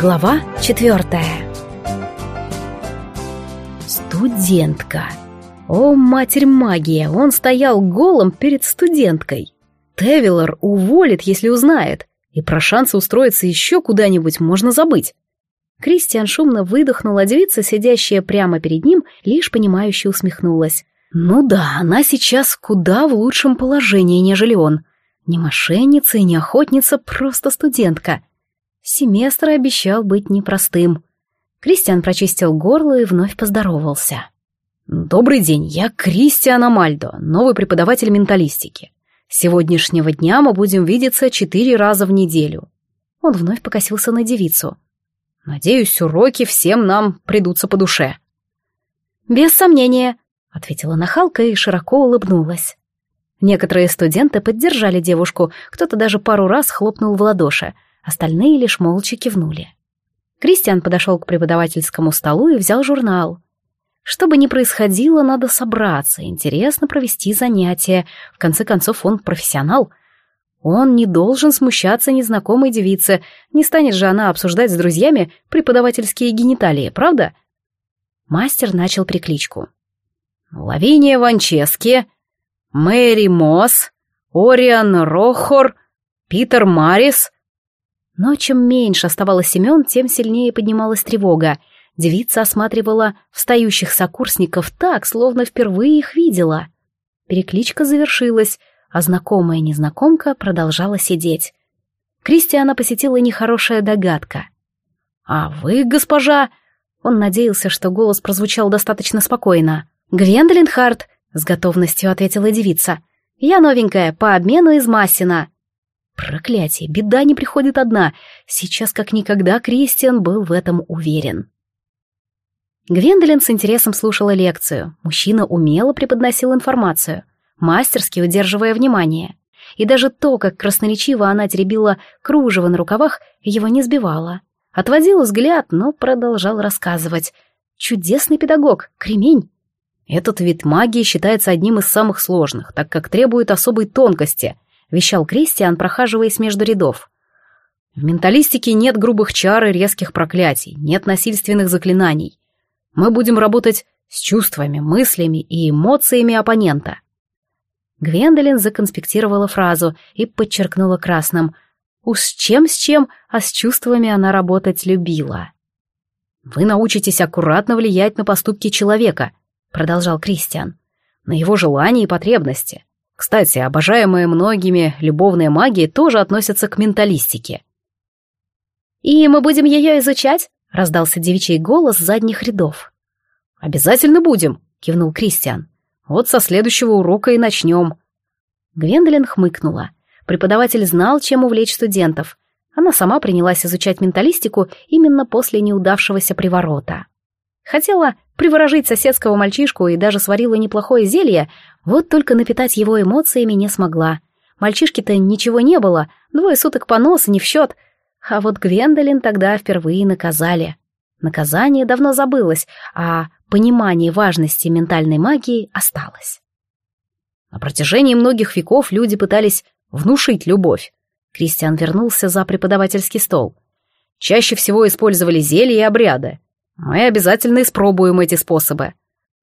Глава четвертая Студентка. О, матерь магия, он стоял голым перед студенткой. Тевилор уволит, если узнает, и про шансы устроиться еще куда-нибудь можно забыть. Кристиан шумно выдохнул, а девица, сидящая прямо перед ним, лишь понимающе усмехнулась. Ну да, она сейчас куда в лучшем положении, нежели он. Не мошенница и не охотница, просто студентка. Семестр обещал быть непростым. Кристиан прочистил горло и вновь поздоровался. «Добрый день, я Кристиан Амальдо, новый преподаватель менталистики. С сегодняшнего дня мы будем видеться четыре раза в неделю». Он вновь покосился на девицу. «Надеюсь, уроки всем нам придутся по душе». «Без сомнения», — ответила нахалка и широко улыбнулась. Некоторые студенты поддержали девушку, кто-то даже пару раз хлопнул в ладоши, остальные лишь молча кивнули. Кристиан подошел к преподавательскому столу и взял журнал. Что бы ни происходило, надо собраться, интересно провести занятия. В конце концов, он профессионал. Он не должен смущаться незнакомой девице, не станет же она обсуждать с друзьями преподавательские гениталии, правда? Мастер начал прикличку. «Лавиния Ванчески», «Мэри Мосс», «Ориан Рохор», «Питер Марис», но чем меньше оставалось Семен, тем сильнее поднималась тревога. Девица осматривала встающих сокурсников так, словно впервые их видела. Перекличка завершилась, а знакомая незнакомка продолжала сидеть. Кристиана посетила нехорошая догадка. «А вы, госпожа...» Он надеялся, что голос прозвучал достаточно спокойно. «Гвендолин Харт», — с готовностью ответила девица. «Я новенькая, по обмену из Массина». Проклятие, беда не приходит одна. Сейчас как никогда Кристиан был в этом уверен. Гвендолин с интересом слушала лекцию. Мужчина умело преподносил информацию, мастерски удерживая внимание. И даже то, как красноречиво она теребила кружево на рукавах, его не сбивало. Отводил взгляд, но продолжал рассказывать. Чудесный педагог, кремень. Этот вид магии считается одним из самых сложных, так как требует особой тонкости —— вещал Кристиан, прохаживаясь между рядов. «В менталистике нет грубых чар и резких проклятий, нет насильственных заклинаний. Мы будем работать с чувствами, мыслями и эмоциями оппонента». Гвендолин законспектировала фразу и подчеркнула красным. Уж с чем с чем, а с чувствами она работать любила. «Вы научитесь аккуратно влиять на поступки человека», — продолжал Кристиан, — «на его желания и потребности. Кстати, обожаемая многими любовная магия тоже относится к менталистике. «И мы будем ее изучать?» — раздался девичий голос задних рядов. «Обязательно будем», — кивнул Кристиан. «Вот со следующего урока и начнем». Гвендолин хмыкнула. Преподаватель знал, чем увлечь студентов. Она сама принялась изучать менталистику именно после неудавшегося приворота. Хотела приворожить соседского мальчишку и даже сварила неплохое зелье, вот только напитать его эмоциями не смогла. Мальчишки-то ничего не было, двое суток поноса не в счет. А вот Гвендолин тогда впервые наказали. Наказание давно забылось, а понимание важности ментальной магии осталось. На протяжении многих веков люди пытались внушить любовь. Кристиан вернулся за преподавательский стол. Чаще всего использовали зелья и обряды. Мы обязательно испробуем эти способы.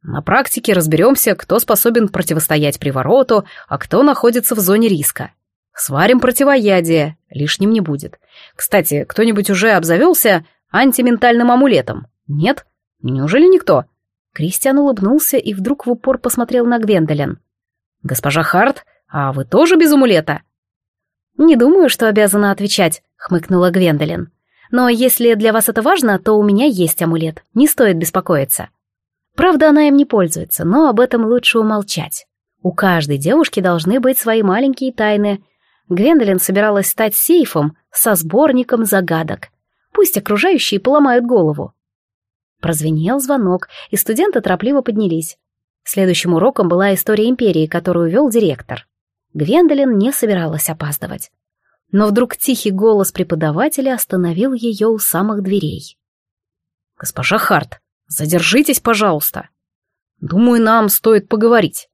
На практике разберемся, кто способен противостоять привороту, а кто находится в зоне риска. Сварим противоядие, лишним не будет. Кстати, кто-нибудь уже обзавелся антиментальным амулетом? Нет? Неужели никто? Кристиан улыбнулся и вдруг в упор посмотрел на Гвендолин. «Госпожа Харт, а вы тоже без амулета?» «Не думаю, что обязана отвечать», — хмыкнула Гвендолин. Но если для вас это важно, то у меня есть амулет, не стоит беспокоиться. Правда, она им не пользуется, но об этом лучше умолчать. У каждой девушки должны быть свои маленькие тайны. Гвендолин собиралась стать сейфом со сборником загадок. Пусть окружающие поломают голову. Прозвенел звонок, и студенты торопливо поднялись. Следующим уроком была история империи, которую вел директор. Гвендолин не собиралась опаздывать но вдруг тихий голос преподавателя остановил ее у самых дверей. «Госпожа Харт, задержитесь, пожалуйста. Думаю, нам стоит поговорить».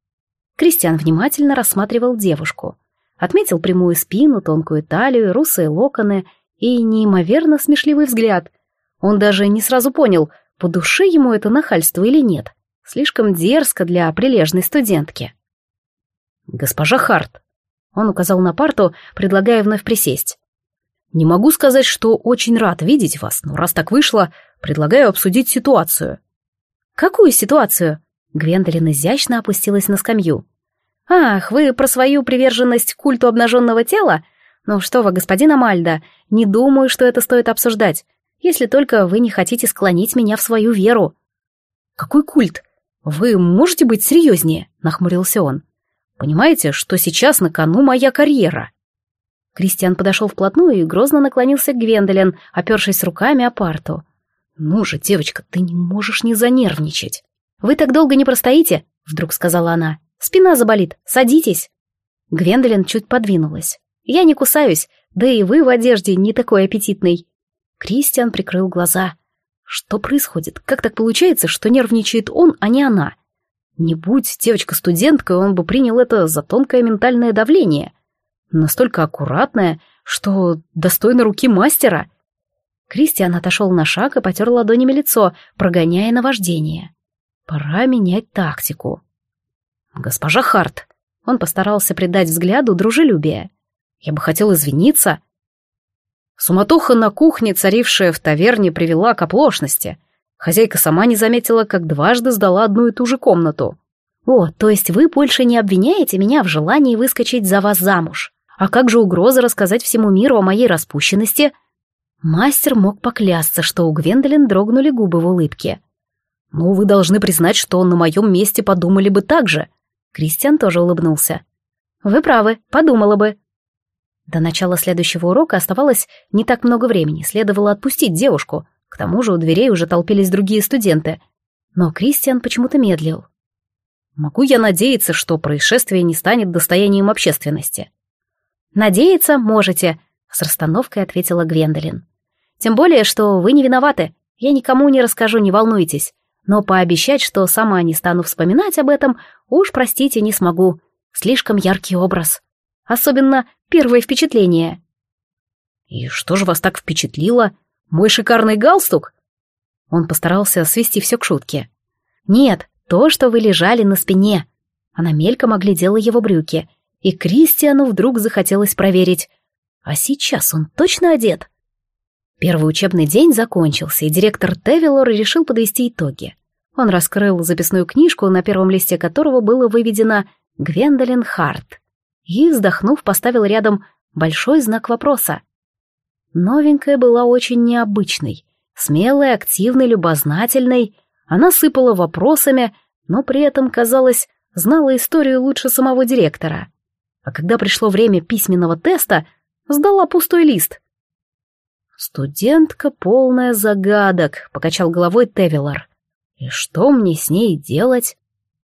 Кристиан внимательно рассматривал девушку. Отметил прямую спину, тонкую талию, русые локоны и неимоверно смешливый взгляд. Он даже не сразу понял, по душе ему это нахальство или нет. Слишком дерзко для прилежной студентки. «Госпожа Харт», — он указал на парту, предлагая вновь присесть. «Не могу сказать, что очень рад видеть вас, но раз так вышло, предлагаю обсудить ситуацию». «Какую ситуацию?» Гвендолин изящно опустилась на скамью. «Ах, вы про свою приверженность культу обнаженного тела? Ну что вы, господин Амальда, не думаю, что это стоит обсуждать, если только вы не хотите склонить меня в свою веру». «Какой культ? Вы можете быть серьезнее?» — нахмурился он. «Понимаете, что сейчас на кону моя карьера?» Кристиан подошел вплотную и грозно наклонился к Гвендолин, опершись руками о парту. «Ну же, девочка, ты не можешь не занервничать». «Вы так долго не простоите?» — вдруг сказала она. «Спина заболит. Садитесь». Гвендолин чуть подвинулась. «Я не кусаюсь, да и вы в одежде не такой аппетитный». Кристиан прикрыл глаза. Что происходит? Как так получается, что нервничает он, а не она? Не будь девочка-студенткой, он бы принял это за тонкое ментальное давление. Настолько аккуратное, что достойно руки мастера. Кристиан отошел на шаг и потер ладонями лицо, прогоняя наваждение. Пора менять тактику. Госпожа Харт. Он постарался придать взгляду дружелюбие. Я бы хотел извиниться. Суматоха на кухне, царившая в таверне, привела к оплошности. Хозяйка сама не заметила, как дважды сдала одну и ту же комнату. «О, то есть вы больше не обвиняете меня в желании выскочить за вас замуж? А как же угроза рассказать всему миру о моей распущенности?» Мастер мог поклясться, что у Гвендолин дрогнули губы в улыбке. «Ну, вы должны признать, что на моем месте подумали бы так же». Кристиан тоже улыбнулся. «Вы правы, подумала бы». До начала следующего урока оставалось не так много времени, следовало отпустить девушку. К тому же у дверей уже толпились другие студенты. Но Кристиан почему-то медлил. «Могу я надеяться, что происшествие не станет достоянием общественности?» «Надеяться можете», — с расстановкой ответила Гвендолин. «Тем более, что вы не виноваты. Я никому не расскажу, не волнуйтесь но пообещать, что сама не стану вспоминать об этом, уж, простите, не смогу. Слишком яркий образ. Особенно первое впечатление. «И что же вас так впечатлило? Мой шикарный галстук?» Он постарался свести все к шутке. «Нет, то, что вы лежали на спине». Она мельком оглядела его брюки, и Кристиану вдруг захотелось проверить. А сейчас он точно одет? Первый учебный день закончился, и директор Тевилор решил подвести итоги. Он раскрыл записную книжку, на первом листе которого было выведено «Гвендолин Харт», и, вздохнув, поставил рядом большой знак вопроса. Новенькая была очень необычной, смелой, активной, любознательной. Она сыпала вопросами, но при этом, казалось, знала историю лучше самого директора. А когда пришло время письменного теста, сдала пустой лист. «Студентка полная загадок», — покачал головой Тевилор. «И что мне с ней делать?»